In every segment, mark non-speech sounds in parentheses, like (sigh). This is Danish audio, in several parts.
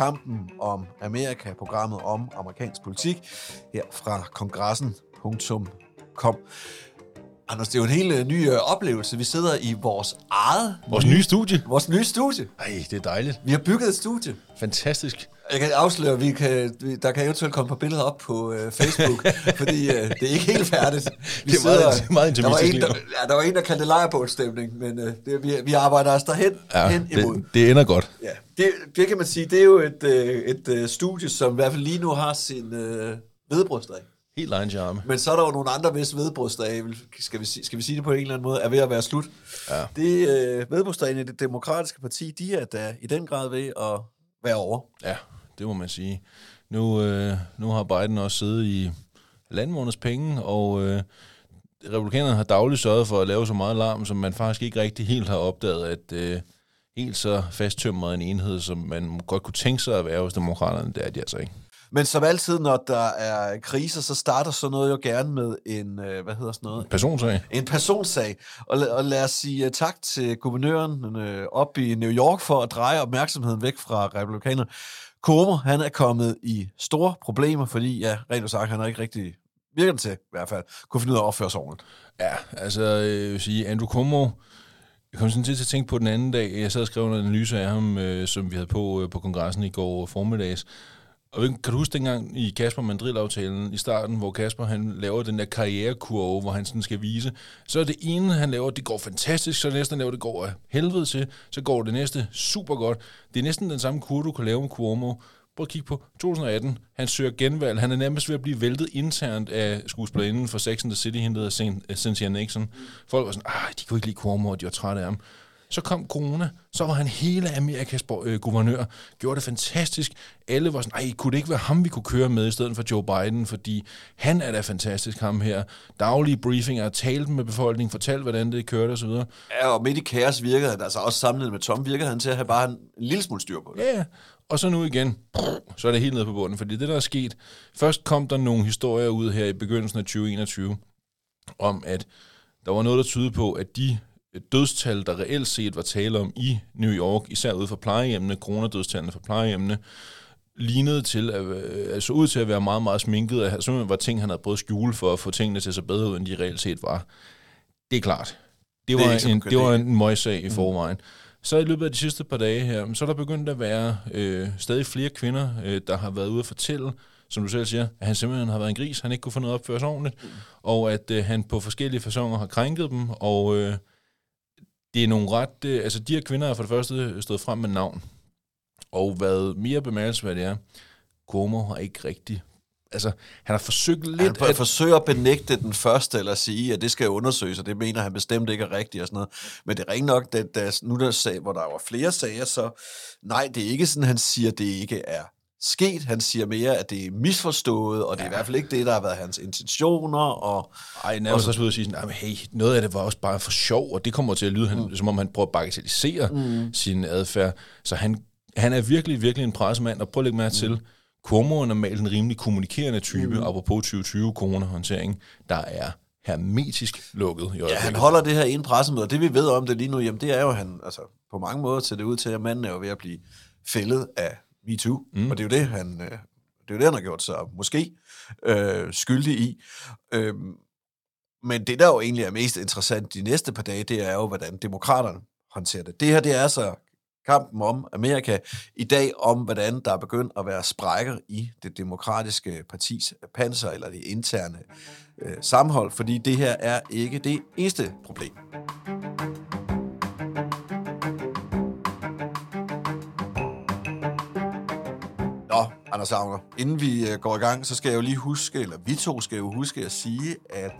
Kampen om Amerika, programmet om amerikansk politik, her fra kongressen.com. Anders, det er jo en helt øh, ny øh, oplevelse. Vi sidder i vores eget... Vores nye studie. Vores nye studie. Ej, det er dejligt. Vi har bygget et studie. Fantastisk. Jeg kan afsløre, vi kan, vi- der kan eventuelt komme på billeder op på øh, Facebook, (laughs) fordi øh, det er ikke helt færdigt. Vi Det er meget- det er meget der var, intimistisk en, der, ja, der var en, der kaldte det lejrebålstemning, men øh, det, vi, vi arbejder os derhen Ja, hen imod. det, det ender godt. Ja, det, det kan man sige, det er jo et, øh, et øh, studie, som i hvert fald lige nu har sin øh, vedbrødsdag. Helt egen charme. Men så er der jo nogle andre, hvis vedbrødsdage, skal vi, skal vi sige det på en eller anden måde, er ved at være slut. Ja. Det øh, vedbrødsdagen i det demokratiske parti, de er da i den grad ved at være over. Ja, det må man sige. Nu, øh, nu har Biden også siddet i halvanden måneds penge, og øh, republikanerne har dagligt sørget for at lave så meget larm, som man faktisk ikke rigtig helt har opdaget, at øh, helt så fasttømret en enhed, som man godt kunne tænke sig at være hos demokraterne, det er de altså ikke. Men som altid, når der er kriser, så starter sådan noget jo gerne med en, øh, hvad hedder sådan noget? Personsag. En personsag. Og, la- og lad os sige uh, tak til guvernøren øh, op i New York for at dreje opmærksomheden væk fra republikanerne. Cuomo, han er kommet i store problemer, fordi, ja, rent sagt, han har ikke rigtig, virker det til i hvert fald, kunne finde ud af at opføre sig ordentligt. Ja, altså, øh, jeg vil sige, Andrew Cuomo, jeg kom sådan til at tænke på den anden dag, jeg sad og skrev en analyse af ham, øh, som vi havde på øh, på kongressen i går formiddags, og kan du huske dengang i Kasper Mandrill-aftalen i starten, hvor Kasper han laver den der karrierekurve, hvor han sådan skal vise, så er det ene, han laver, det går fantastisk, så det næste, han laver, det går af helvede til, så går det næste super godt. Det er næsten den samme kurve, du kan lave med Cuomo. Prøv at kigge på 2018. Han søger genvalg. Han er nærmest ved at blive væltet internt af skuespillerinden for Sex and the City, hende der hedder Cynthia Nixon. Folk var sådan, ah, de kunne ikke lide Cuomo, og de var trætte af ham. Så kom corona, så var han hele Amerikas øh, guvernør, gjorde det fantastisk. Alle var sådan, ej, kunne det ikke være ham, vi kunne køre med i stedet for Joe Biden, fordi han er da fantastisk, ham her. Daglige briefinger, talt med befolkningen, fortalt, hvordan det kørte osv. Ja, og midt i kaos virkede han, altså også sammenlignet med Tom, virkede han til at have bare en, lille smule styr på det. Ja, ja. Og så nu igen, så er det helt nede på bunden, fordi det, der er sket, først kom der nogle historier ud her i begyndelsen af 2021, om at der var noget, der tydede på, at de dødstal, der reelt set var tale om i New York, især ude for plejehjemmene, coronadødstallene for plejehjemmene, lignede til at, øh, altså ud til at være meget, meget sminket, at simpelthen var ting, han havde prøvet at skjule for at få tingene til at se bedre ud, end de reelt set var. Det er klart. Det Det var, ikke så en, det var det en møgssag i forvejen. Så i løbet af de sidste par dage her, så er der begyndt at være øh, stadig flere kvinder, øh, der har været ude at fortælle, som du selv siger, at han simpelthen har været en gris, han ikke kunne få noget opføre sig ordentligt, mm. og at øh, han på forskellige fasonger har krænket dem, og øh, det er nogle ret... Øh, altså, de her kvinder har for det første stået frem med navn, og hvad mere bemærkelsesværdigt er, Cuomo har ikke rigtig... Altså, han har forsøgt lidt Han at... forsøger at benægte den første, eller sige, at det skal undersøges, og det mener han bestemt ikke er rigtigt og sådan noget. Men det er rent nok, at nu der sag, hvor der var flere sager, så nej, det er ikke sådan, han siger, at det ikke er sket. Han siger mere, at det er misforstået, og det er i hvert fald ikke det, der har været hans intentioner. Og, Ej, nærmest også ud at sige sådan, "Jamen, hey, noget af det var også bare for sjov, og det kommer til at lyde, mm. han, som om han prøver at bagatellisere mm. sin adfærd. Så han, han er virkelig, virkelig en pressemand, og prøv at lægge mærke mm. til, Cuomo er normalt en rimelig kommunikerende type, mm. apropos 2020 coronahåndtering, der er hermetisk lukket i ja, han holder det her ene pressemøde, og det vi ved om det lige nu, jamen det er jo, han, altså på mange måder ser det ud til, at manden er jo ved at blive fældet af MeToo, mm. og det er jo det, han, øh, det er jo det, han har gjort sig måske øh, skyldig i. Øh, men det, der jo egentlig er mest interessant de næste par dage, det er jo, hvordan demokraterne håndterer det. Det her, det er så kampen om Amerika. I dag om, hvordan der er begyndt at være sprækker i det demokratiske partis panser, eller det interne øh, sammenhold, fordi det her er ikke det eneste problem. Anders Agner, inden vi øh, går i gang, så skal jeg jo lige huske, eller vi to skal jo huske at sige, at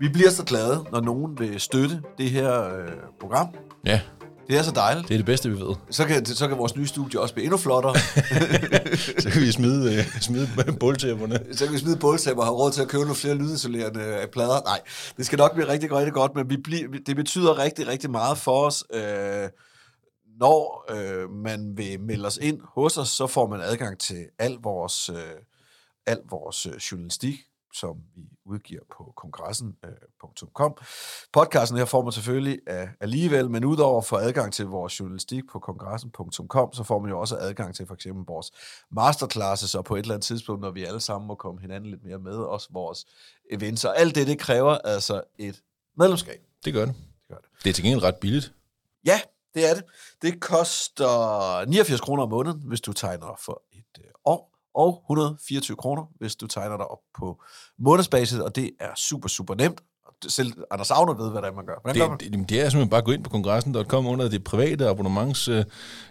vi bliver så glade, når nogen vil støtte det her øh, program. Ja, Det er så dejligt. det er det bedste, vi ved. Så kan, så kan vores nye studie også blive endnu flottere. (laughs) Så kan vi smide, øh, smide båltæpperne. så kan vi smide båltæpper og have råd til at købe nogle flere lydisolerende øh, plader. Nej, det skal nok blive rigtig, rigtig godt, men vi bliver, det betyder rigtig, rigtig meget for os. Øh, når øh, man vil melde os ind hos os, så får man adgang til al vores, øh, al vores øh, journalistik, som vi udgiver på kongressen.com. Podcasten her får man selvfølgelig af, alligevel, men udover at få adgang til vores journalistik på kongressen.com, så får man jo også adgang til for eksempel vores masterclasses, og på et eller andet tidspunkt, når vi alle sammen må komme hinanden lidt mere med, også vores events. Og alt det, det kræver altså et medlemskab. Det gør det. Det gør det. Det er til gengæld ret billigt. Ja, det er det. Det koster 89 kroner om måneden, hvis du tegner for et øh, år, og 124 kroner, hvis du tegner dig op på månedsbasis, og det er super, super nemt. Selv Anders Agner ved, hvad det er, man gør. Hvordan gør man? Det, det, det er simpelthen bare at gå ind på kongressen.com under det private abonnementstegning,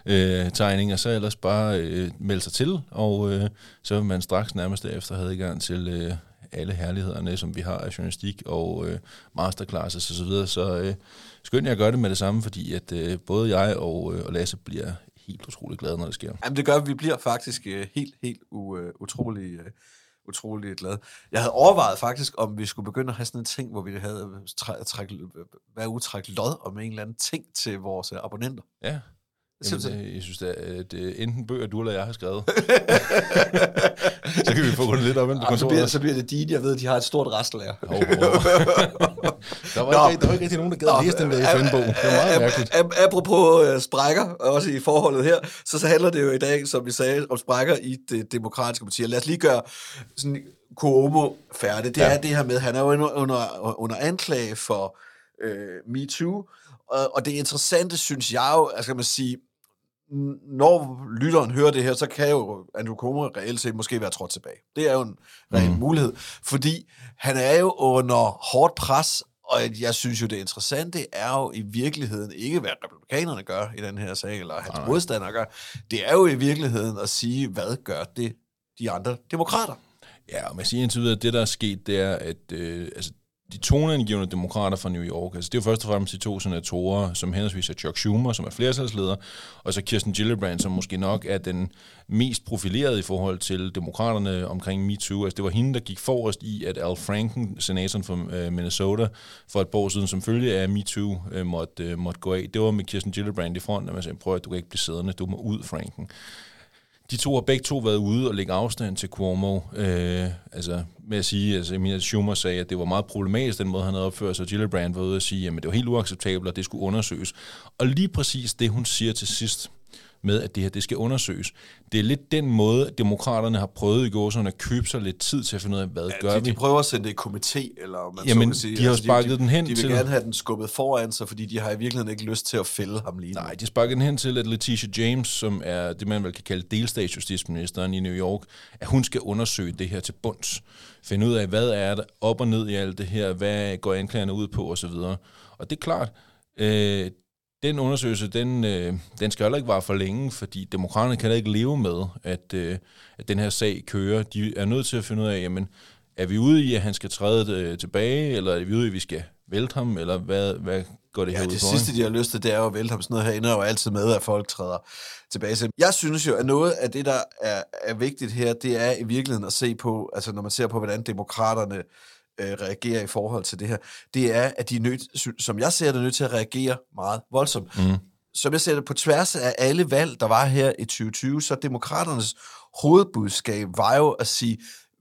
øh, tegning, og så ellers bare øh, melde sig til, og øh, så vil man straks nærmest derefter have adgang til øh, alle herlighederne, som vi har af journalistik og øh, masterclasses osv. Så, videre. så øh, skynd jer at gøre det med det samme, fordi at øh, både jeg og, øh, og Lasse bliver helt utrolig glade, når det sker. Jamen, det gør, at vi bliver faktisk øh, helt, helt u, øh, utrolig, øh, utrolig glade. Jeg havde overvejet faktisk, om vi skulle begynde at have sådan en ting, hvor vi havde øh, træ, træk, hver uge trække lod om en eller anden ting til vores øh, abonnenter. Ja. Jamen, Simpelthen. det, jeg synes, det er, at øh, enten bøger, du eller jeg har skrevet. (laughs) så kan vi få rundt lidt op ind på Ej, så, bliver, kontoret. så bliver det dine. Jeg ved, de har et stort restlager. Hov, hov. der, var Nå. ikke, der var ikke rigtig nogen, der gad at læse den der FN-bog. Det var meget mærkeligt. Ap- apropos øh, sprækker, også i forholdet her, så, så handler det jo i dag, som vi sagde, om sprækker i det demokratiske parti. Lad os lige gøre sådan Cuomo færdig. Det Ja. er det her med, han er jo under, under, under anklage for øh, MeToo, og, og det interessante, synes jeg jo, altså kan man sige, når lytteren hører det her, så kan jo Andrew Cuomo reelt set måske være trådt tilbage. Det er jo en reel mm. mulighed, fordi han er jo under hårdt pres, og jeg synes jo, det interessante er jo i virkeligheden ikke, hvad republikanerne gør i den her sag, eller hans modstandere gør. Det er jo i virkeligheden at sige, hvad gør det de andre demokrater? Ja, og man siger indtil videre, at det, der er sket, det er, at øh, altså, de toneangivende demokrater fra New York, altså det er jo først og fremmest de to senatorer, som henholdsvis er Chuck Schumer, som er flertalsleder, og så Kirsten Gillibrand, som måske nok er den mest profilerede i forhold til demokraterne omkring MeToo. Altså det var hende, der gik forrest i, at Al Franken, senatoren fra øh, Minnesota, for et par år siden, som følge af MeToo, øh, måtte, øh, måtte gå af. Det var med Kirsten Gillibrand i front, og man sagde, prøv at du kan ikke blive siddende, du må ud, Franken. De to har begge to været ude og lægge afstand til Cuomo. Øh, altså med at sige, altså Emilia Schumer sagde, at det var meget problematisk, den måde han havde opført sig. Gillibrand var ude og sige, at det var helt uacceptabelt, og det skulle undersøges. Og lige præcis det, hun siger til sidst, med, at det her det skal undersøges. Det er lidt den måde, at demokraterne har prøvet i går sådan at købe sig lidt tid til at finde ud af, hvad ja, gør de, vi? de prøver at sende det i komité, eller man Jamen, så kan sige. Altså, de har jo sparket den hen de, de til- vil gerne have den skubbet foran sig, fordi de har i virkeligheden ikke lyst til at fælde ham lige nu. Nej, de sparker den hen til, at Letitia James, som er det, man vel kan kalde delstatsjustitsministeren i New York, at hun skal undersøge det her til bunds. Finde ud af, hvad er der op og ned i alt det her, hvad går anklagerne ud på osv. Og det er klart, øh, den undersøgelse, den, øh, den skal heller ikke vare for længe, fordi demokraterne kan ikke leve med, at, øh, at den her sag kører. De er nødt til at finde ud af, jamen, er vi ude i, at han skal træde øh, tilbage, eller er vi ude i, at vi skal vælte ham, eller hvad, hvad går det her Ja, ud det på? sidste, de har lyst til, det er jo at vælte ham. Sådan noget her ender jo altid med, at folk træder tilbage til. Jeg synes jo, at noget af det, der er, er vigtigt her, det er i virkeligheden at se på, altså når man ser på, hvordan demokraterne øh, reagerer i forhold til det her, det er, at de er nødt, som jeg ser det, nødt til at reagere meget voldsomt. Mm. Som jeg ser det på tværs af alle valg, der var her i 2020, så demokraternes hovedbudskab var jo at sige,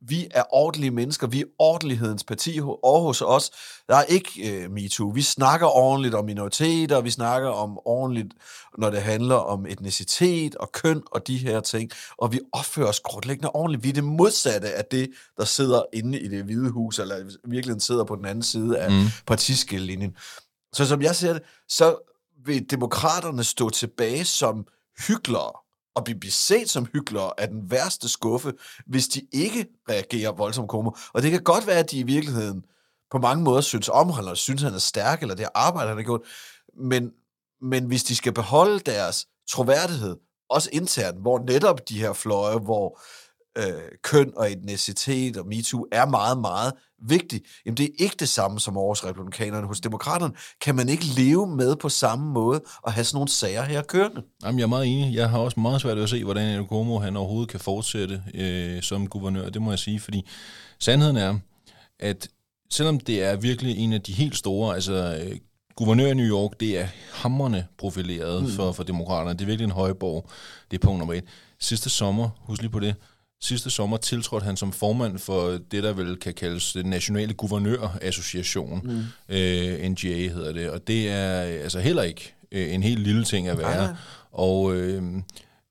vi er ordentlige mennesker, vi er ordentlighedens parti over hos os. Der er ikke øh, MeToo. Vi snakker ordentligt om minoriteter, vi snakker om ordentligt, når det handler om etnicitet og køn og de her ting, og vi opfører os grundlæggende ordentligt. Vi er det modsatte af det, der sidder inde i det hvide hus, eller i virkeligheden sidder på den anden side af mm. partiskillelinjen. Så som jeg ser det, så vil demokraterne stå tilbage som hyklere og blive set som hyklere er den værste skuffe, hvis de ikke reagerer voldsomt komo. Og det kan godt være, at de i virkeligheden på mange måder synes om ham, eller synes, han er stærk, eller det arbejde, han har gjort. Men, men hvis de skal beholde deres troværdighed, også internt, hvor netop de her fløje, hvor øh, køn og etnicitet og MeToo er meget, meget vigtigt. Jamen, det er ikke det samme som hos republikanerne. Hos demokraterne kan man ikke leve med på samme måde og have sådan nogle sager her kørende. Jamen, jeg er meget enig. Jeg har også meget svært ved at se, hvordan Andrew Cuomo han overhovedet kan fortsætte øh, som guvernør. Det må jeg sige, fordi sandheden er, at selvom det er virkelig en af de helt store, altså øh, guvernør i New York, det er hammerne profileret mm. for, for demokraterne. Det er virkelig en højborg. Det er punkt nummer et. Sidste sommer, husk lige på det, Sidste sommer tiltrådte han som formand for det, der vel kan kaldes den nationale guvernørassociation. Mm. Øh, NGA hedder det. Og det er altså heller ikke øh, en helt lille ting at være. Ja. Og øh,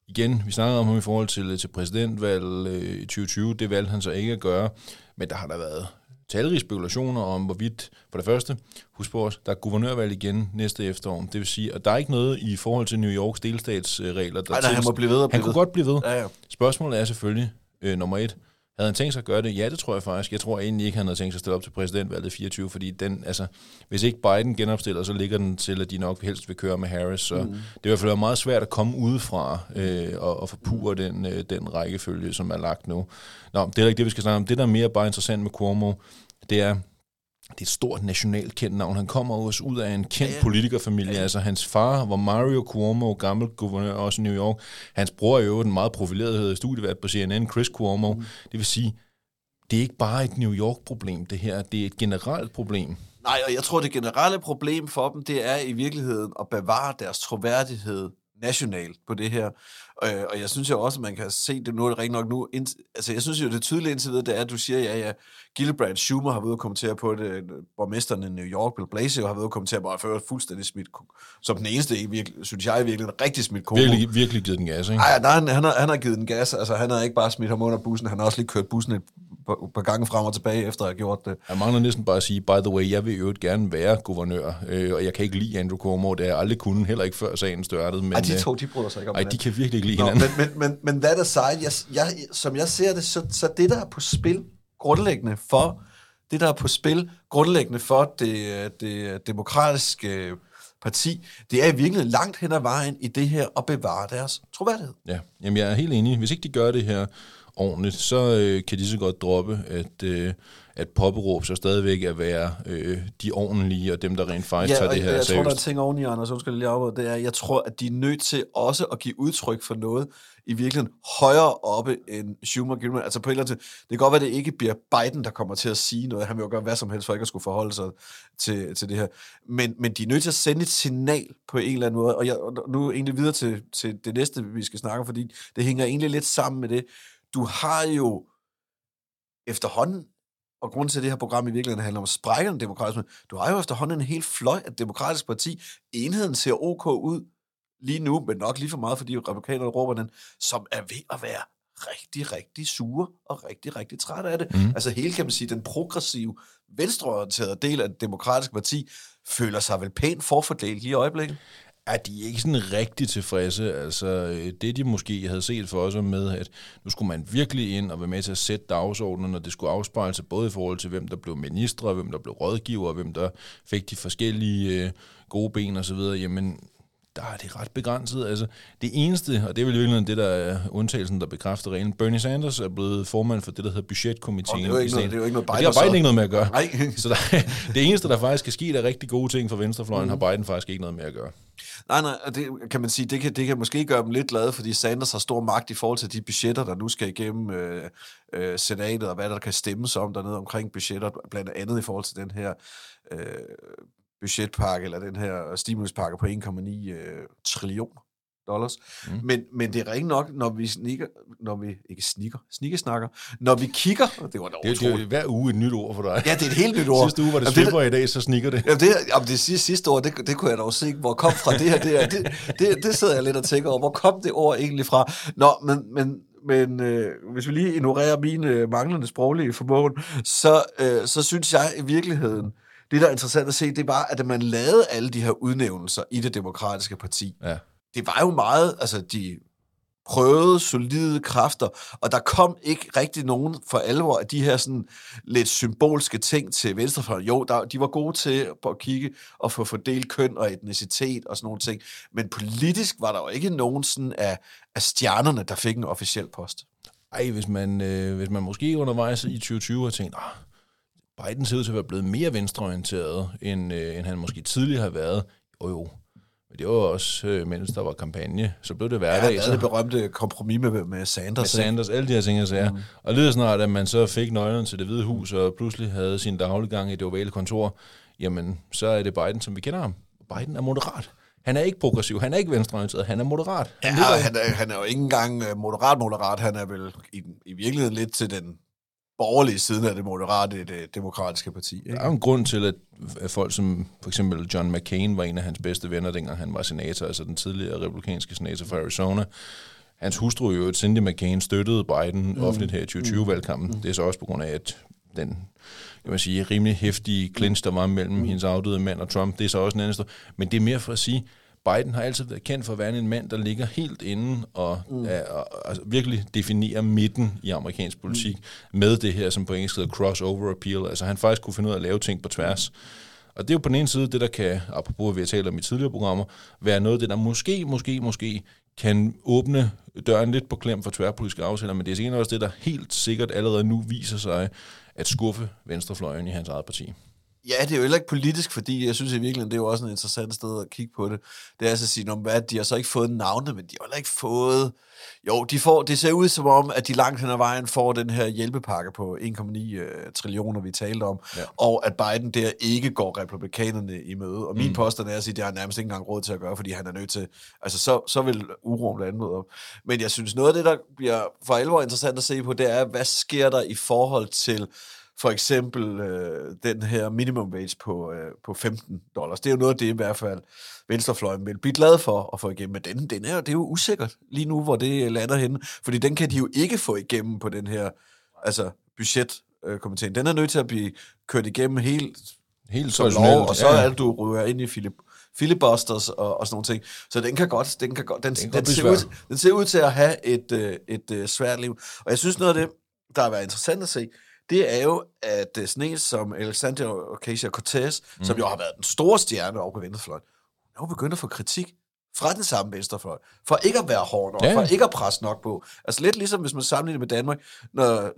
igen, vi snakker om ham i forhold til, til præsidentvalget øh, i 2020. Det valgte han så ikke at gøre. Men der har der været talrige spekulationer om, hvorvidt, for det første, husk på os, der er guvernørvalg igen næste efterår. Det vil sige, at der er ikke noget i forhold til New Yorks delstatsregler, der Ej, nej, han må blive ved Han blive kunne ved. godt blive ved. Ja, ja. Spørgsmålet er selvfølgelig, øh, nummer et, havde han tænkt sig at gøre det? Ja, det tror jeg faktisk. Jeg tror egentlig ikke, han havde tænkt sig at stille op til præsidentvalget 24, fordi den, altså, hvis ikke Biden genopstiller, så ligger den til, at de nok helst vil køre med Harris. Så mm. det er i hvert fald meget svært at komme udefra øh, og, og forpure den, øh, den rækkefølge, som er lagt nu. Nå, det er ikke det, vi skal snakke om. Det, der er mere bare interessant med Cuomo, det er, det er et stort nationalt kendt navn. Han kommer også ud af en kendt Ja. politikerfamilie. Altså hans far var Mario Cuomo, gammel guvernør også i New York. Hans bror er jo den meget profilerede studievært på CNN, Chris Cuomo. Mm. Det vil sige, det er ikke bare et New York-problem, det her. Det er et generelt problem. Nej, og jeg tror, det generelle problem for dem, det er i virkeligheden at bevare deres troværdighed nationalt på det her. Øh, og jeg synes jo også, at man kan se det nu, det rigtig nok nu. Ind, altså, jeg synes jo, det tydeligt indtil videre, det er, at du siger, ja, ja, Gillibrand Schumer har været ude og kommentere på det, borgmesteren i New York, Bill Blasio, har været ude og kommentere på, at ført fuldstændig smidt, som den eneste, virkelig, synes jeg virkelig, en rigtig smidt Cuomo. Virkelig, virkelig givet den gas, ikke? Ej, nej, han, han, har, han har givet den gas. Altså, han har ikke bare smidt ham under bussen, han har også lige kørt bussen et par, gange frem og tilbage, efter at have gjort det. Jeg mangler næsten bare at sige, by the way, jeg vil jo gerne være guvernør, øh, og jeg kan ikke lide Andrew Cuomo, det har jeg aldrig kunnet, heller ikke før sagen størtede. Men, Ej, de øh, to, de bryder sig ikke om ej, de kan virkelig ikke lide Nå, hinanden. men, men, men, men that aside, jeg, jeg, som jeg ser det, så, så det, der er på spil grundlæggende for, det, der er på spil grundlæggende for det, det demokratiske parti, det er i virkeligheden langt hen ad vejen i det her at bevare deres troværdighed. Ja, jamen jeg er helt enig. Hvis ikke de gør det her ordentligt, så øh, kan de så godt droppe, at, øh, at påberåbe sig stadigvæk at være øh, de ordentlige, og dem, der rent faktisk tager og det her jeg, jeg tror, der er seriøst. ting oveni, Anders, undskyld, lige afbryder, det er, jeg tror, at de er nødt til også at give udtryk for noget i virkeligheden højere oppe end Schumer Gilman. Altså på et eller andet tid, det kan godt være, at det ikke bliver Biden, der kommer til at sige noget. Han vil jo gøre hvad som helst for ikke at skulle forholde sig til, til det her. Men, men de er nødt til at sende et signal på en eller anden måde. Og, jeg, nu egentlig videre til, til det næste, vi skal snakke om, fordi det hænger egentlig lidt sammen med det. Du har jo efterhånden og grunden til, at det her program i virkeligheden handler om sprækkerne demokratisk, du har jo efterhånden en helt fløj af demokratisk parti. Enheden ser ok ud lige nu, men nok lige for meget, fordi republikanerne råber den, som er ved at være rigtig, rigtig sure og rigtig, rigtig træt af det. Mm. Altså hele, kan man sige, den progressive, venstreorienterede del af det demokratiske parti føler sig vel pænt forfordelt lige i øjeblikket er de ikke sådan rigtig tilfredse. Altså, øh, det de måske havde set for os med, at nu skulle man virkelig ind og være med til at sætte dagsordenen, og det skulle afspejle sig både i forhold til, hvem der blev ministre, hvem der blev rådgiver, hvem der fik de forskellige øh, gode ben og så videre, jamen, der er det ret begrænset. Altså, det eneste, og det er vel virkelig det, der er undtagelsen, der bekræfter reglen. Bernie Sanders er blevet formand for det, der hedder budgetkomiteen. Og det er jo ikke noget- det er jo ikke noget Og Biden Det har Biden så. ikke noget med at gøre. Nej. Så der, (laughs) det eneste, der faktisk kan ske, der er rigtig gode ting for venstrefløjen, mm. har Biden faktisk ikke noget med at gøre. Nej, nej, og det kan man sige, det kan, det kan måske gøre dem lidt glade, fordi Sanders har stor magt i forhold til de budgetter, der nu skal igennem øh, øh, senatet, og hvad der kan stemmes om dernede omkring budgetter, blandt andet i forhold til den her øh, budgetpakke, eller den her stimuluspakke på 1,9 øh, trillion dollars. Mm. Men, men det er rigtig nok, når vi snikker, når vi, ikke snikker, snikkesnakker, når vi kigger, det var da Det, det er hver uge et nyt ord for dig. Ja, det er et helt nyt ord. Sidste uge var det slipper, i dag så snikker det. Jamen det, jamen det sidste, sidste ord, det, det kunne jeg dog se, hvor kom fra det her. Det, her. det, det, det sidder jeg lidt og tænker over. Hvor kom det ord egentlig fra? Nå, men, men, men øh, hvis vi lige ignorerer mine øh, manglende sproglige formåen, så, øh, så synes jeg i virkeligheden, det, der er interessant at se, det bare, at man lavede alle de her udnævnelser i det demokratiske parti. Ja. Det var jo meget, altså de prøvede solide kræfter, og der kom ikke rigtig nogen for alvor af de her sådan lidt symbolske ting til venstrefløjen. Jo, der, de var gode til at kigge og få fordelt køn og etnicitet og sådan nogle ting, men politisk var der jo ikke nogen sådan af, af stjernerne, der fik en officiel post. Ej, hvis man, øh, hvis man måske undervejs i 2020 har tænkt, ah, Biden ser ud til at være blevet mere venstreorienteret, end, øh, end han måske tidligere har været. Jo jo, men det var også, øh, mens der var kampagne, så blev det Ja, hverdag. der så, er det berømte kompromis med, med Sanders. med ikke? Sanders, alle de her ting, jeg sagde. Mm. Og lige snart, at man så fik nøglen til det hvide hus, og pludselig havde sin dagliggang i det ovale kontor, jamen, så er det Biden, som vi kender ham. Biden er moderat. Han er ikke progressiv, han er ikke venstreorienteret, han er moderat. Ja, Han ligger- han er, han er jo ikke engang øh, moderat-moderat, han er vel i, i virkeligheden lidt til den borgerlige side af det moderate det demokratiske parti. Ikke? Der er jo en grund til, at folk som for eksempel John McCain var en af hans bedste venner, dengang han var senator, altså den tidligere republikanske senator fra Arizona. Hans hustru, jo, Cindy McCain, støttede Biden mm. offentligt her i 2020-valgkampen. Mm. Det er så også på grund af, at den kan man sige, rimelig hæftige clinch, der var mellem mm. hendes afdøde mand og Trump, det er så også en anden historie. Men det er mere for at sige, Biden har altid været kendt for at være en mand, der ligger helt inde og, mm. er, og altså, virkelig definerer midten i amerikansk politik mm. med det her, som på engelsk hedder crossover appeal. Altså han faktisk kunne finde ud af at lave ting på tværs. Og det er jo på den ene side det, der kan, apropos hvad vi har talt om i tidligere programmer, være noget af det, der måske, måske, måske kan åbne døren lidt på klem for tværpolitiske aftaler, men det er sikkert også det, der helt sikkert allerede nu viser sig at skuffe venstrefløjen i hans eget parti. Ja, det er jo heller ikke politisk, fordi jeg synes i virkeligheden, det er jo også en interessant sted at kigge på det. Det er altså at sige, "Nå, men hvad, de har så ikke fået navne, men de har heller ikke fået... Jo, de får, det ser ud som om, at de langt hen ad vejen får den her hjælpepakke på 1,9 øh, trillioner, vi talte om, ja. og at Biden der ikke går republikanerne i møde. Og min mm. påstand er at sige, at det har han nærmest ikke engang råd til at gøre, fordi han er nødt til... Altså, så, så vil uroen blandt andet op. Men jeg synes, noget af det, der bliver for alvor interessant at se på, det er, hvad sker der i forhold til for eksempel øh, den her minimum wage på, øh, på 15 dollars. Det er jo noget af det i hvert fald, venstrefløjen vil blive glad for at få igennem. Men den, den er, det er jo usikkert lige nu, hvor det lander henne. Fordi den kan de jo ikke få igennem på den her altså budgetkomiteen. Den er nødt til at blive kørt igennem helt Helt som lov, og så ja. er det, du ryger ind i Philip, filibusters og, og sådan nogle ting. Så den kan godt, den kan godt, den, Den den, ser, ud, den ser ud til at have et, øh, et øh, svært liv. Og jeg synes noget af det, der har været interessant at se, det er jo, at øh, sådan en som Alexandria Ocasio-Cortez, mm. som jo har været den store stjerne over på venstrefløjen, hun er jo begyndt at få kritik fra den samme venstrefløj, for ikke at være hård nok, Ja, for ikke at presse nok på. Altså lidt ligesom, hvis man sammenligner med Danmark, når,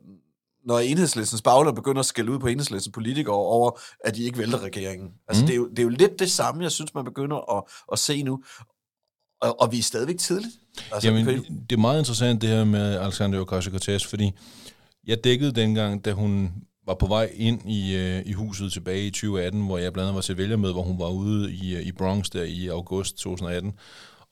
når enhedslistens bagler begynder at skælde ud på enhedslistens politikere over, at de ikke vælter regeringen. Altså, Mm. det, er jo, det er jo lidt det samme, jeg synes, man begynder at, at se nu. Og, og vi er stadigvæk tidligt. Altså, Jamen, det er meget interessant det her med Alexander Ocasio-Cortez, fordi jeg dækkede dengang, da hun var på vej ind i, øh, i huset tilbage i 2018, hvor jeg blandt andet var til vælgermøde, hvor hun var ude i, øh, i Bronx der i august 2018.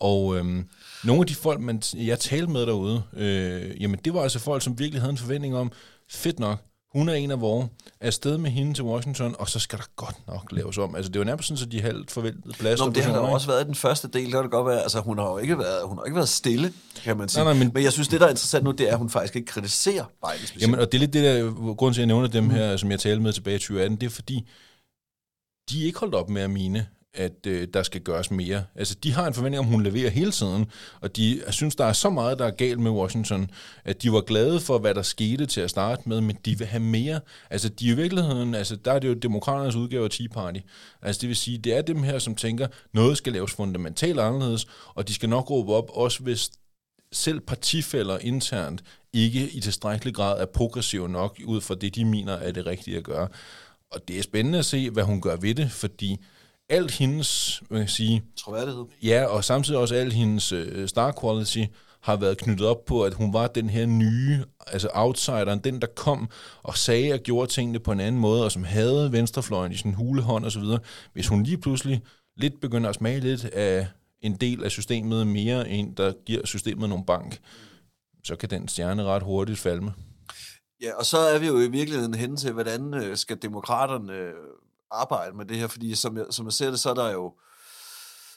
Og øhm, nogle af de folk, man, jeg talte med derude, øh, jamen det var altså folk, som virkelig havde en forventning om, fedt nok, hun er en af vores, afsted med hende til Washington, og så skal der godt nok laves om. Altså det var nærmest sådan, at de halvt forventede plads. Nå, men det har der også været i den første del, det kan det godt være. Altså, hun har jo ikke været, hun har ikke været stille, kan man sige. Nej, nej, men- men, men jeg synes, det, der er interessant nu, det er, at hun faktisk ikke kritiserer Biden specielt. Jamen, og det er lidt det der, grund til, at jeg nævner dem her, som jeg talte med tilbage i 2018, det er fordi, de er ikke holdt op med at mine, at øh, der skal gøres mere. Altså, de har en forventning om, hun leverer hele tiden, og de synes, der er så meget, der er galt med Washington, at de var glade for, hvad der skete til at starte med, men de vil have mere. Altså, de i virkeligheden, altså, der er det jo demokraternes udgave af Tea Party. Altså, det vil sige, det er dem her, som tænker, noget skal laves fundamentalt anderledes, og de skal nok råbe op, også hvis selv partifælder internt ikke i tilstrækkelig grad er progressive nok ud fra det, de mener er det rigtige at gøre. Og det er spændende at se, hvad hun gør ved det, fordi alt hendes, hvad kan sige, Troværdighed. ja, og samtidig også alt hendes øh, star quality har været knyttet op på, at hun var den her nye, altså outsideren, den der kom og sagde og gjorde tingene på en anden måde, og som havde venstrefløjen i sin hulehånd osv. Hvis hun lige pludselig lidt begynder at smage lidt af en del af systemet mere end der giver systemet nogle bank, så kan den stjerne ret hurtigt falme. Ja, og så er vi jo i virkeligheden hen til, hvordan øh, skal demokraterne øh, arbejde med det her, fordi som jeg, som jeg ser det, så er der jo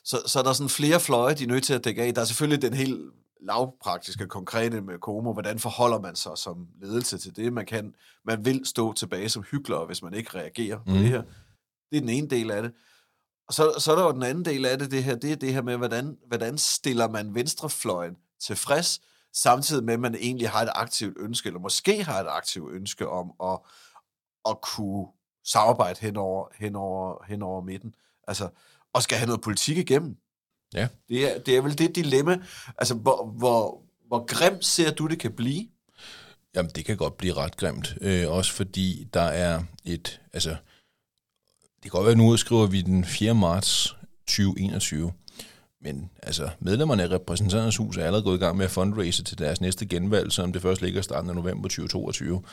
så, så er der sådan flere fløje, de er nødt til at dække af. Der er selvfølgelig den helt lavpraktiske, konkrete med Como. Hvordan forholder man sig som ledelse til det? Man, kan, man vil stå tilbage som hyggelig, hvis man ikke reagerer på Mhm. det her. Det er den ene del af det. Og så, så er der jo den anden del af det, det her, det er det her med, hvordan, hvordan stiller man venstrefløjen tilfreds, samtidig med, at man egentlig har et aktivt ønske, eller måske har et aktivt ønske om at, at kunne samarbejde hen over, hen, over, hen over midten. Altså, og skal have noget politik igennem. Ja. Det er, det er vel det dilemma. Altså, hvor, hvor, hvor grimt ser du, det kan blive? Jamen, det kan godt blive ret grimt. Øh, også fordi der er et... Altså, det kan godt være, nu skriver vi den 4. marts 2021. Men altså, medlemmerne af repræsentanternes hus er allerede gået i gang med at fundraise til deres næste genvalg, som det først ligger starten af november 2022.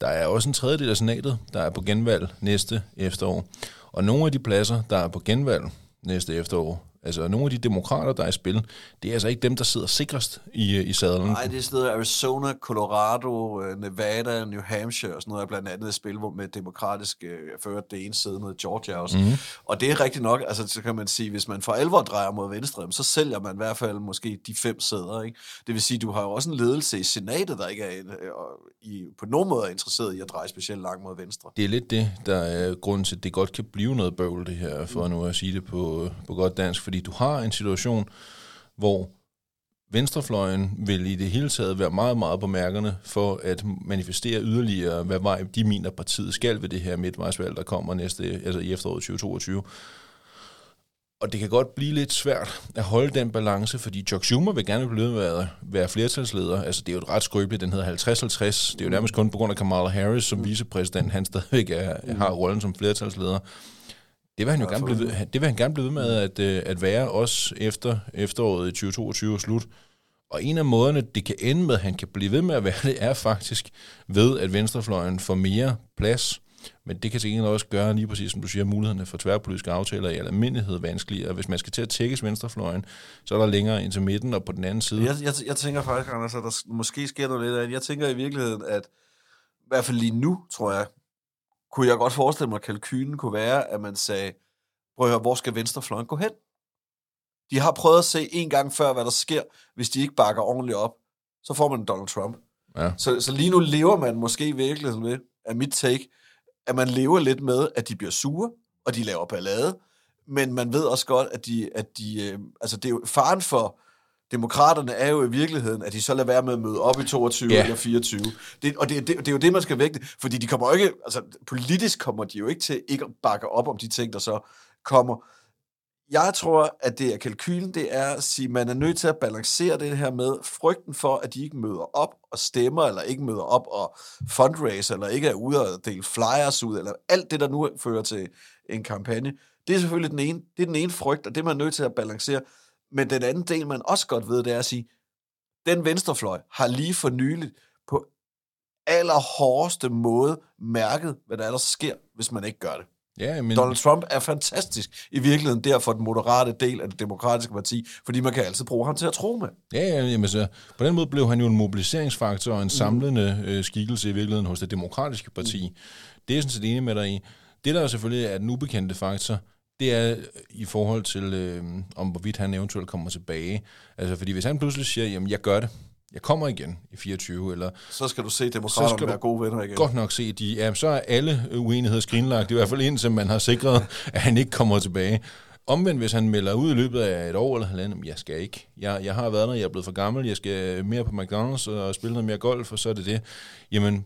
Der er også en tredjedel af senatet, der er på genvalg næste efterår. Og nogle af de pladser, der er på genvalg næste efterår, altså nogle af de demokrater, der er i spil, det er altså ikke dem, der sidder sikrest i, i sadlen. Nej, det er steder Arizona, Colorado, øh, Nevada, New Hampshire og sådan noget, er blandt andet et spil hvor med demokratisk øh, ført det ene side med Georgia også. Mm. Og det er rigtigt nok, altså så kan man sige, hvis man for alvor drejer mod venstre, så sælger man i hvert fald måske de fem sæder. Ikke? Det vil sige, du har jo også en ledelse i senatet, der ikke er øh, i, på nogen måde er interesseret i at dreje specielt langt mod venstre. Det er lidt det, der er grund til, at det godt kan blive noget bøvl, det her, for nu at sige det på, på godt dansk, fordi du har en situation, hvor venstrefløjen vil i det hele taget være meget, meget på mærkerne for at manifestere yderligere, hvad vej de mener, partiet skal ved det her midtvejsvalg, der kommer næste, altså i efteråret 2022. Og det kan godt blive lidt svært at holde den balance, fordi Chuck Schumer vil gerne blive være, være flertalsleder. Altså, det er jo et ret skrøbeligt, den hedder 50-50. Det er jo nærmest kun på grund af Kamala Harris som vicepræsident, han stadigvæk er, har rollen som flertalsleder. Det vil han jo gerne blive, ved- det vil han gerne blive ved med at, øh, at være, også efter efteråret i 2022 er slut. Og en af måderne, det kan ende med, at han kan blive ved med at være det, er faktisk ved, at venstrefløjen får mere plads. Men det kan til gengæld også gøre, lige præcis som du siger, mulighederne for tværpolitiske aftaler i almindelighed vanskeligere. Hvis man skal til at tækkes venstrefløjen, så er der længere ind til midten, og på den anden side... Jeg, jeg, jeg tænker faktisk, Anders, at der måske sker noget lidt af. Jeg tænker i virkeligheden, at i hvert fald lige nu, tror jeg, kunne jeg godt forestille mig, at kalkylen kunne være, at man sagde, prøv at høre, hvor skal venstrefløjen gå hen? De har prøvet at se en gang før, hvad der sker, hvis de ikke bakker ordentligt op. Så får man Donald Trump. Ja. Så, så lige nu lever man måske i virkeligheden med, af mit take, at man lever lidt med, at de bliver sure, og de laver ballade, men man ved også godt, at de, at de øh, altså det er jo faren for demokraterne er jo i virkeligheden, at de så lader være med at møde op i 22 Ja. eller 24. Det, og det, det, det er jo det, man skal vægte, fordi de kommer ikke, altså politisk kommer de jo ikke til ikke at bakke op om de ting, der så kommer. Jeg tror, at det er kalkylen, det er at sige, at man er nødt til at balancere det her med frygten for, at de ikke møder op og stemmer, eller ikke møder op og fundraise, eller ikke er ude og dele flyers ud, eller alt det, der nu fører til en kampagne. Det er selvfølgelig den ene, det er den ene frygt, og det er man nødt til at balancere. Men den anden del, man også godt ved, det er at sige, den venstrefløj har lige for nyligt på allerhårdeste måde mærket, hvad der er, der sker, hvis man ikke gør det. Ja, men, Donald Trump er fantastisk i virkeligheden der for den moderate del af det demokratiske parti, fordi man kan altid bruge ham til at tro med. Ja, ja jamen, så, på den måde blev han jo en mobiliseringsfaktor og en samlende øh, skikkelse i virkeligheden hos det demokratiske parti. Det er jeg sådan set enig med dig i. Det, der selvfølgelig er den ubekendte faktor, det er øh, i forhold til, øh, om hvorvidt han eventuelt kommer tilbage. Altså, fordi hvis han pludselig siger, jamen, jeg gør det, jeg kommer igen i 24, eller Så skal du se Så demokraterne skal du være gode venner igen. godt nok se, de, ja, så er alle uenigheder skrinlagt, i hvert fald indtil man har sikret, (laughs) at han ikke kommer tilbage. Omvendt, hvis han melder ud i løbet af et år eller halvandet, "Jamen, jeg skal ikke. Jeg, jeg har været der, jeg er blevet for gammel, jeg skal mere på McDonald's og spille noget mere golf, og så er det det. Jamen,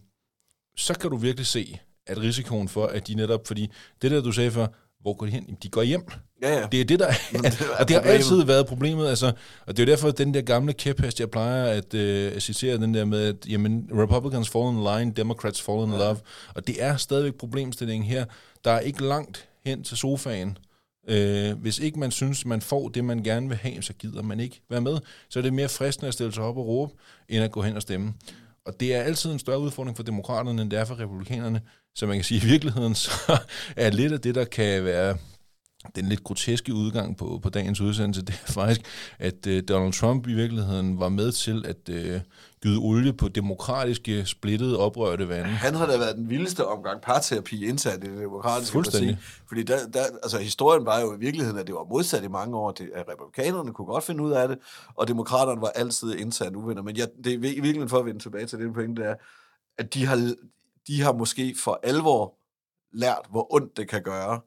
så kan du virkelig se, at risikoen for, at de netop, fordi det der, du sagde før, hvor går de hen? Jamen, de går hjem. Ja, ja. Det er det, der er, det er (laughs) og det har problemet. altid været problemet. Altså, og det er jo derfor, at den der gamle kæphest, jeg plejer at, øh, citere den der med, at jamen, Republicans fall in line, Democrats fall in love. Og det er stadigvæk problemstillingen her. Der er ikke langt hen til sofaen. Øh, hvis ikke man synes, man får det, man gerne vil have, så gider man ikke være med. Så er det mere fristende at stille sig op og råbe, end at gå hen og stemme. Og det er altid en større udfordring for demokraterne, end det er for republikanerne. Så man kan sige, at i virkeligheden så er lidt af det, der kan være den lidt groteske udgang på, på dagens udsendelse, det er (laughs) faktisk, at øh, Donald Trump i virkeligheden var med til at øh, gyde olie på demokratiske, splittede, oprørte vande. Han har da været den vildeste omgang parterapi internt i det demokratiske Fuldstændig. parti. Fordi der, der, altså, historien var jo i virkeligheden, at det var modsat i mange år, det, at republikanerne kunne godt finde ud af det, og demokraterne var altid internt uvenner. Men jeg, det er i virkeligheden for at vende tilbage til det pointe, det er, at de har, de har måske for alvor lært, hvor ondt det kan gøre,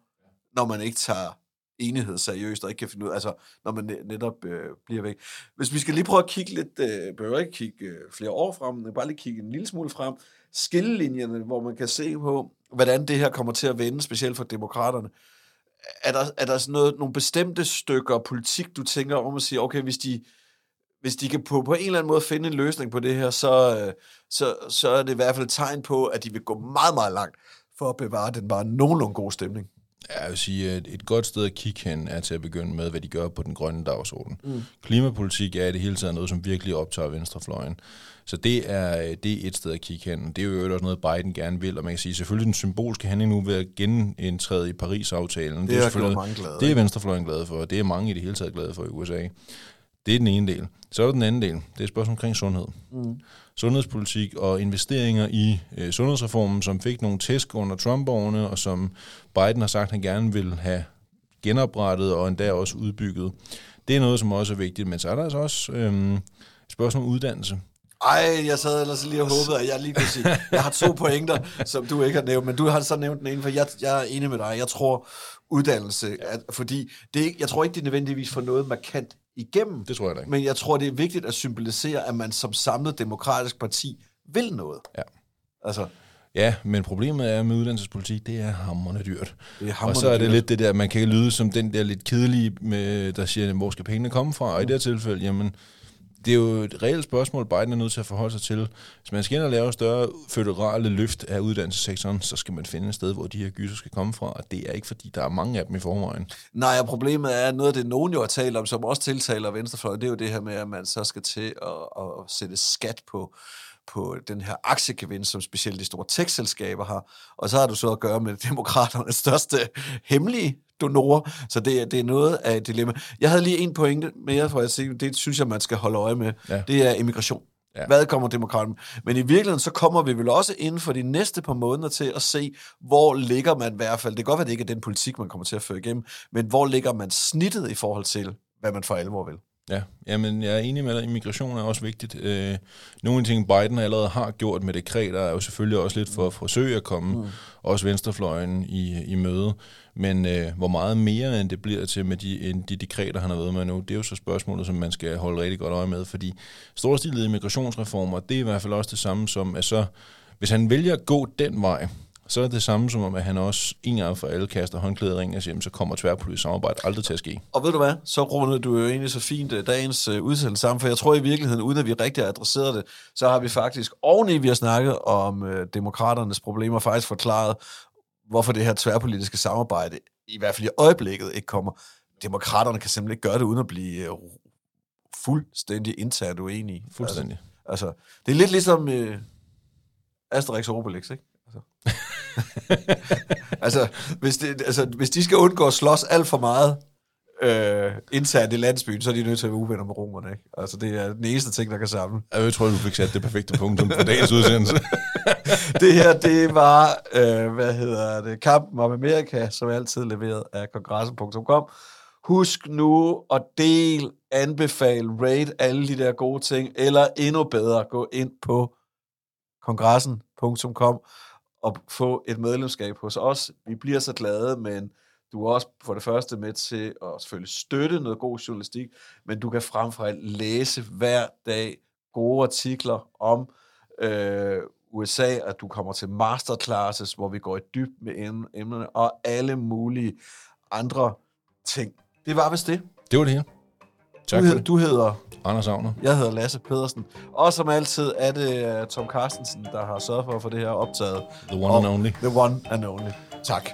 når man ikke tager enighed seriøst, og ikke kan finde ud af, altså når man netop øh, bliver væk. Hvis vi skal lige prøve at kigge lidt, øh, behøver ikke kigge øh, flere år frem, men bare lige kigge en lille smule frem, skillelinjerne, hvor man kan se på, hvordan det her kommer til at vende, specielt for demokraterne. Er der, er der sådan noget, nogle bestemte stykker politik, du tænker om at sige, okay, hvis de, hvis de kan på, på en eller anden måde finde en løsning på det her, så, øh, så, så er det i hvert fald et tegn på, at de vil gå meget, meget langt for at bevare den bare nogenlunde god stemning. Jeg vil sige, at et godt sted at kigge hen er til at begynde med, hvad de gør på den grønne dagsorden. Mm. Klimapolitik er i det hele taget noget, som virkelig optager venstrefløjen. Så det er, det er et sted at kigge hen. Det er jo også noget, Biden gerne vil, og man kan sige, selvfølgelig den symbolske handling nu ved at genindtræde i Paris-aftalen. Det er selvfølgelig gjort mange glade, Det er venstrefløjen glade for, og det er mange i det hele taget glade for i USA. Det er den ene del. Så er der den anden del. Det er et spørgsmål omkring sundhed. Mm. Sundhedspolitik og investeringer i øh, sundhedsreformen, som fik nogle tæsk under Trump-årene, og som Biden har sagt, han gerne vil have genoprettet og endda også udbygget. Det er noget, som også er vigtigt, men så er der altså også øhm, et spørgsmål om uddannelse. Ej, jeg sad ellers lige og håbede, at jeg lige kunne sige, jeg har to pointer, som du ikke har nævnt, men du har så nævnt den ene, for jeg, jeg er enig med dig. Jeg tror, uddannelse, at, fordi det er ikke, jeg tror ikke, det nødvendigvis får noget markant igennem, Det tror jeg da ikke. men jeg tror, det er vigtigt at symbolisere, at man som samlet demokratisk parti vil noget. Ja. Altså, Ja, men problemet er med uddannelsespolitik, det er hammerne dyrt. det er Og hamrende så er det dyrt. lidt det der, man kan lyde som den der lidt kedelige, med, der siger, hvor skal pengene komme fra? Og i det her tilfælde, jamen, det er jo et reelt spørgsmål, Biden er nødt til at forholde sig til. Hvis man skal ind og lave større føderale løft af uddannelsessektoren, så skal man finde et sted, hvor de her gyser skal komme fra, og det er ikke, fordi der er mange af dem i forvejen. Nej, og problemet er, at noget af det, nogen jo har talt om, som også tiltaler venstrefløjen, det er jo det her med, at man så skal til at, at sætte skat på, på den her aktiegevinst, som specielt de store tech-selskaber har. Og så har du så at gøre med (laughs) demokraternes største hemmelige donorer, så det, er- det er noget af et dilemma. Jeg havde lige en pointe mere, for at sige, det synes jeg, man skal holde øje med. Ja. Det er immigration. Ja. Hvad kommer demokraten? Men i virkeligheden, så kommer vi vel også inden for de næste par måneder til at se, hvor ligger man i hvert fald, det kan godt være, det ikke er den politik, man kommer til at føre igennem, men hvor ligger man snittet i forhold til, hvad man for alvor vil? Ja, jamen jeg er enig med dig, immigration er også vigtigt. Øh, nogle af de ting, Biden allerede har gjort med dekreter, er jo selvfølgelig også lidt for at forsøge at komme mm. også venstrefløjen i, i møde. Men øh, hvor meget mere end det bliver til med de, end de dekreter, han har været med nu, det er jo så spørgsmålet, som man skal holde rigtig godt øje med, fordi storstilede immigrationsreformer, det er i hvert fald også det samme som, at så, hvis han vælger at gå den vej, så er det samme som om, at han også en gang for alle kaster håndklæder ring og siger, "Jamen, så kommer tværpolitisk samarbejde aldrig til at ske. Og ved du hvad, så rundede du jo egentlig så fint øh, dagens øh, udsendelse sammen, for jeg tror i virkeligheden, uden at vi rigtig har adresseret det, så har vi faktisk oveni, vi har snakket om øh, demokraternes problemer, faktisk forklaret, hvorfor det her tværpolitiske samarbejde, i hvert fald i øjeblikket, ikke kommer. Demokraterne kan simpelthen ikke gøre det, uden at blive øh, fuldstændig internt uenige. Fuldstændig. Altså, altså, det er lidt ligesom øh, Asterix og Obelix, ikke? (laughs) Altså, hvis, det, altså, hvis de skal undgå at slås alt for meget øh, internt i landsbyen, så er de nødt til at være uvenner med romerne, ikke? Altså, det er den eneste ting, der kan samle. Jeg tror, du fik sat det perfekte punktum på dagens udsendelse. (laughs) det her, det var, øh, hvad hedder det, kampen om Amerika, som er altid leveret af kongressen.com. Husk nu at del, anbefale, rate alle de der gode ting, eller endnu bedre, gå ind på kongressen.com og få et medlemskab hos os. Vi bliver så glade, men du er også for det første med til at selvfølgelig støtte noget god journalistik, men du kan frem for alt læse hver dag gode artikler om øh, USA, at du kommer til masterclasses, hvor vi går i dyb med emnerne, og alle mulige andre ting. Det var vist det. Det var det hele. Tak Du, hed, du hedder, Anders Agner. jeg hedder Lasse Pedersen, og som altid er det uh, Tom Carstensen, der har sørget for at få det her optaget. The one and Og only. The one and only. Tak.